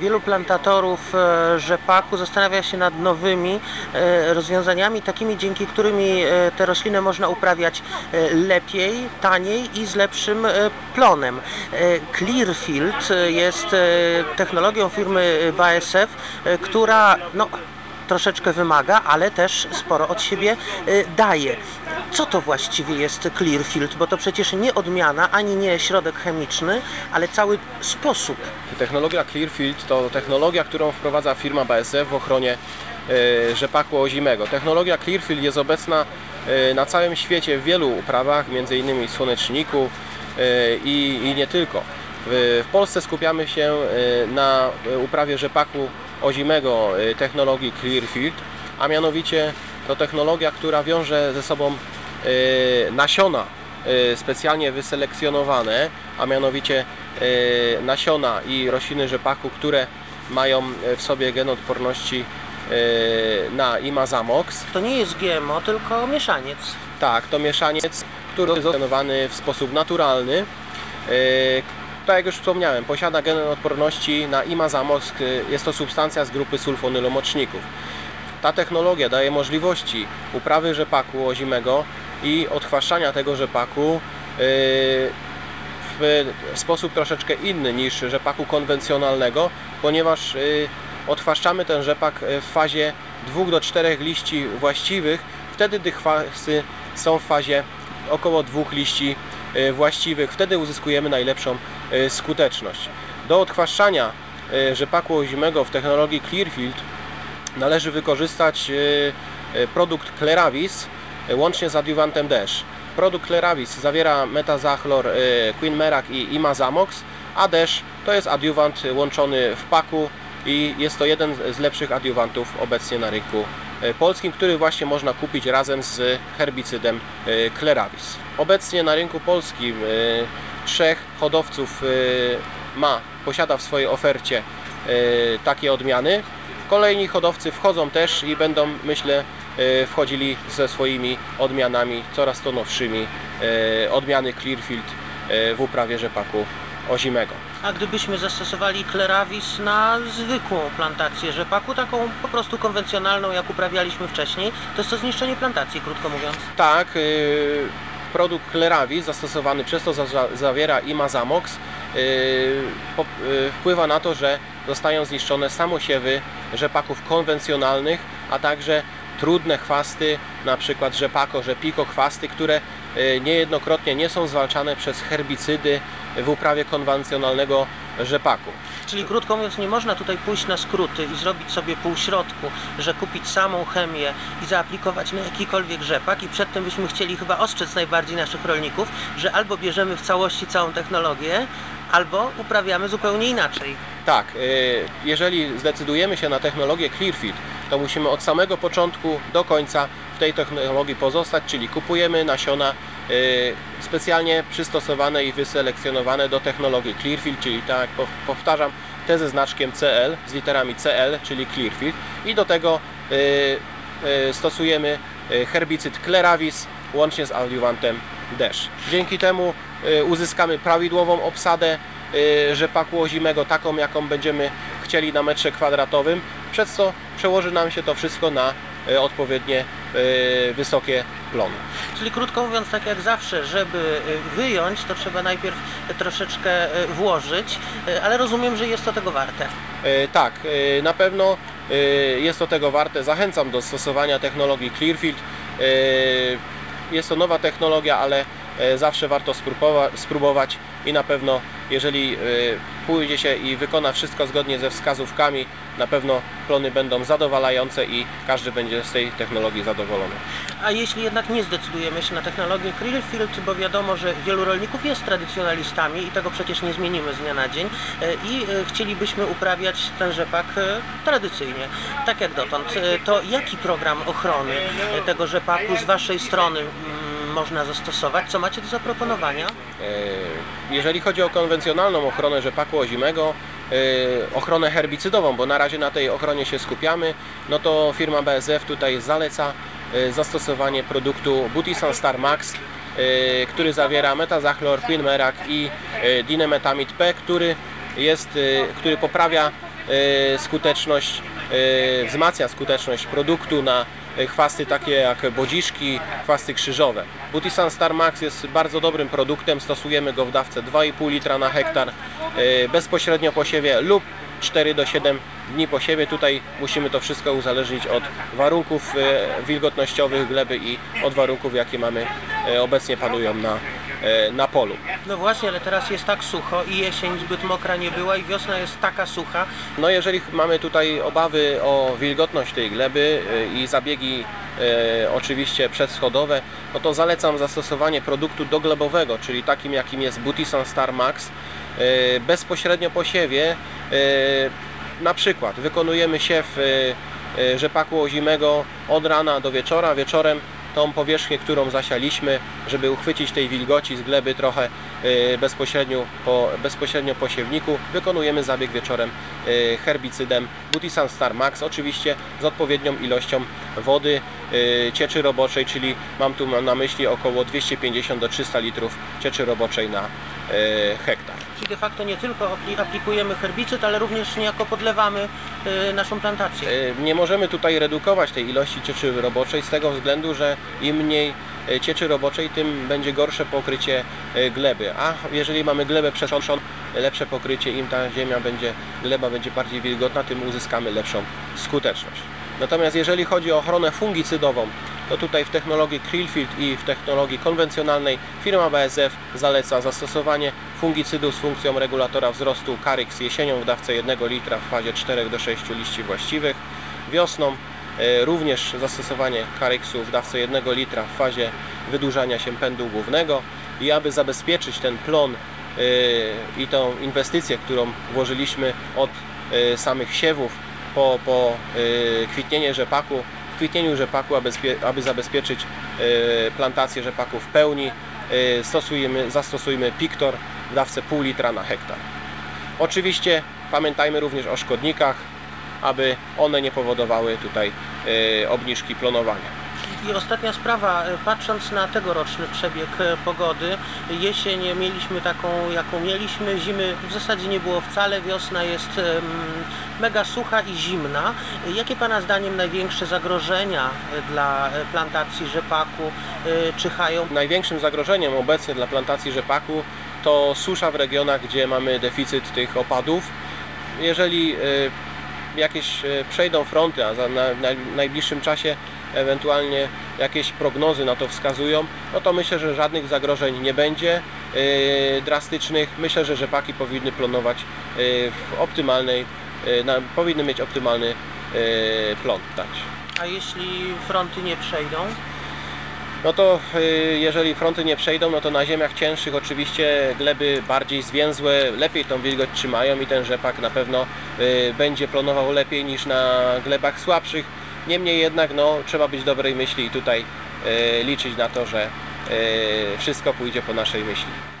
Wielu plantatorów e, rzepaku zastanawia się nad nowymi e, rozwiązaniami, takimi dzięki którymi e, te rośliny można uprawiać lepiej, taniej i z lepszym plonem. Clearfield jest technologią firmy BASF, która no, troszeczkę wymaga, ale też sporo od siebie e, daje. Co to właściwie jest Clearfield? Bo to przecież nie odmiana, ani nie środek chemiczny, ale cały sposób Technologia Clearfield to technologia, którą wprowadza firma BASF w ochronie e, rzepaku ozimego. Technologia Clearfield jest obecna e, na całym świecie w wielu uprawach, m.in. słoneczniku i, i nie tylko. W, Polsce skupiamy się na uprawie rzepaku ozimego e, technologii Clearfield, a mianowicie to technologia, która wiąże ze sobą e, nasiona e, specjalnie wyselekcjonowane, a mianowicie nasiona i rośliny rzepaku, które mają w sobie gen odporności na imazamox. To nie jest GMO, tylko mieszaniec. Tak, to mieszaniec, który jest selekcjonowany w sposób naturalny. Tak jak już wspomniałem, posiada gen odporności na imazamox. e, Jest to substancja z grupy sulfonylomoczników. Ta technologia daje możliwości uprawy rzepaku ozimego i odchwaszczania tego rzepaku e, w sposób troszeczkę inny niż rzepaku konwencjonalnego, ponieważ y, odchwaszczamy ten rzepak y, w fazie 2 do 4 liści właściwych, wtedy te chwasty są w fazie około dwóch liści y, właściwych, wtedy uzyskujemy najlepszą y, skuteczność. Do odchwaszczania y, rzepaku ozimego w technologii Clearfield należy wykorzystać produkt Cleravis y, łącznie z adiuwantem DESH. Produkt Cleravis zawiera metazachlor, Quinmerac i imazamox, a DESH to jest adiuwant łączony w paku i jest to jeden z lepszych adiuwantów obecnie na rynku polskim, który właśnie można kupić razem z herbicydem y, Cleravis. Obecnie na rynku polskim y, trzech hodowców ma, posiada w swojej ofercie takie odmiany. Kolejni hodowcy wchodzą też i będą, myślę, e, wchodzili ze swoimi odmianami, coraz to nowszymi, e, odmiany Clearfield e, w uprawie rzepaku ozimego. A gdybyśmy zastosowali kleravis na zwykłą plantację rzepaku, taką po prostu konwencjonalną, jak uprawialiśmy wcześniej, to jest to zniszczenie plantacji, krótko mówiąc. Tak, e, produkt Cleravis zastosowany przez to za- zawiera imazamox, e, po- e, wpływa na to, że zostają zniszczone samosiewy rzepaków konwencjonalnych, a także trudne chwasty, na przykład rzepako, rzepiko chwasty, które e, niejednokrotnie nie są zwalczane przez herbicydy w uprawie konwencjonalnego rzepaku. Czyli krótko mówiąc, nie można tutaj pójść na skróty i zrobić sobie półśrodku, że kupić samą chemię i zaaplikować na jakikolwiek rzepak i przedtem byśmy chcieli chyba ostrzec najbardziej naszych rolników, że albo bierzemy w całości całą technologię, albo uprawiamy zupełnie inaczej. Tak, y, jeżeli zdecydujemy się na technologię Clearfield, to musimy od samego początku do końca w tej technologii pozostać, czyli kupujemy nasiona y, specjalnie przystosowane i wyselekcjonowane do technologii Clearfield, czyli tak jak pow- powtarzam, te ze znaczkiem CL, z literami CL, czyli Clearfield i do tego y, y, stosujemy herbicyd Cleravis łącznie z adiuwantem DESH. Dzięki temu uzyskamy prawidłową obsadę rzepaku ozimego, taką jaką będziemy chcieli na metrze kwadratowym, przez co przełoży nam się to wszystko na y, odpowiednie y, wysokie plony. Czyli krótko mówiąc, tak jak zawsze, żeby y, wyjąć, to trzeba najpierw troszeczkę włożyć, ale rozumiem, że jest to tego warte. E, Tak, e, na pewno e, jest to tego warte. Zachęcam do stosowania technologii Clearfield. E, Jest to nowa technologia, ale e, zawsze warto spróbowa- spróbować i na pewno jeżeli e, pójdzie się i wykona wszystko zgodnie ze wskazówkami, na pewno plony będą zadowalające i każdy będzie z tej technologii zadowolony. A jeśli jednak nie zdecydujemy się na technologię Clearfield, bo wiadomo, że wielu rolników jest tradycjonalistami i tego przecież nie zmienimy z dnia na dzień e, i e, chcielibyśmy uprawiać ten rzepak e, tradycyjnie, tak jak dotąd, e, to jaki program ochrony e, tego rzepaku z Waszej strony mm, można zastosować? Co macie do zaproponowania? E, Jeżeli chodzi o konwencjonalną ochronę rzepaku ozimego, e, ochronę herbicydową, bo na razie na tej ochronie się skupiamy, no to firma BSF tutaj zaleca e, zastosowanie produktu Butisan Star Max, który zawiera metazachlor, quinmerac i dinemetamid P, który jest, który poprawia skuteczność, wzmacnia skuteczność produktu na chwasty takie jak bodziszki, chwasty krzyżowe. Butisan Star Max jest bardzo dobrym produktem, stosujemy go w dawce 2,5 litra na hektar e, bezpośrednio po siewie lub 4 do 7 dni po siewie. Tutaj musimy to wszystko uzależnić od warunków e, wilgotnościowych gleby i od warunków jakie mamy e, obecnie panują na, e, na polu. No właśnie, ale teraz jest tak sucho i jesień zbyt mokra nie była i wiosna jest taka sucha. No jeżeli mamy tutaj obawy o wilgotność tej gleby e, i zabiegi e, oczywiście przedschodowe, no to zalecam zastosowanie produktu doglebowego, czyli takim jakim jest Butisan Star Max e, bezpośrednio po siewie. E, na przykład wykonujemy siew e, e, rzepaku ozimego od rana do wieczora, wieczorem tą powierzchnię, którą zasialiśmy, żeby uchwycić tej wilgoci z gleby trochę e, bezpośrednio po, bezpośrednio po siewniku, wykonujemy zabieg wieczorem e, herbicydem Butisan Star Max, oczywiście z odpowiednią ilością wody, e, cieczy roboczej, czyli mam tu na myśli około 250 do 300 litrów cieczy roboczej na hektar. Czyli de facto nie tylko apli- aplikujemy herbicyd, ale również niejako podlewamy y, naszą plantację. E, Nie możemy tutaj redukować tej ilości cieczy roboczej z tego względu, że im mniej e, cieczy roboczej, tym będzie gorsze pokrycie gleby. A jeżeli mamy glebę przesąszoną, lepsze pokrycie, im ta ziemia będzie, gleba będzie bardziej wilgotna, tym uzyskamy lepszą skuteczność. Natomiast jeżeli chodzi o ochronę fungicydową, to tutaj w technologii Krillfield i w technologii konwencjonalnej firma BSF zaleca zastosowanie fungicydu z funkcją regulatora wzrostu Caryx jesienią w dawce 1 litra w fazie 4 do 6 liści właściwych. Wiosną e, również zastosowanie Caryxu w dawce 1 litra w fazie wydłużania się pędu głównego i aby zabezpieczyć ten plon e, i tą inwestycję, którą włożyliśmy od e, samych siewów po, po kwitnienie rzepaku, kwitnieniu rzepaku, aby, aby zabezpieczyć e, plantację rzepaku w pełni, e, stosujemy, zastosujmy Pictor w dawce pół litra na hektar. Oczywiście pamiętajmy również o szkodnikach, aby one nie powodowały tutaj e, obniżki plonowania. I ostatnia sprawa, y, patrząc na tegoroczny przebieg y, pogody, jesień mieliśmy taką, jaką mieliśmy, zimy w zasadzie nie było wcale, wiosna jest mega sucha i zimna. Jakie Pana zdaniem największe zagrożenia y, dla plantacji rzepaku czyhają? Największym zagrożeniem obecnie dla plantacji rzepaku to susza w regionach, gdzie mamy deficyt tych opadów. Jeżeli e, jakieś e, przejdą fronty, a na najbliższym czasie ewentualnie jakieś prognozy na to wskazują, no to myślę, że żadnych zagrożeń nie będzie e, drastycznych. Myślę, że rzepaki powinny plonować e, w optymalnej, na, powinny mieć optymalny plon dać. A jeśli fronty nie przejdą? No to jeżeli fronty nie przejdą, no to na ziemiach cięższych oczywiście gleby bardziej zwięzłe, lepiej tą wilgoć trzymają i ten rzepak na pewno będzie plonował lepiej niż na glebach słabszych. Niemniej jednak no, trzeba być dobrej myśli i tutaj y, liczyć na to, że y, wszystko pójdzie po naszej myśli.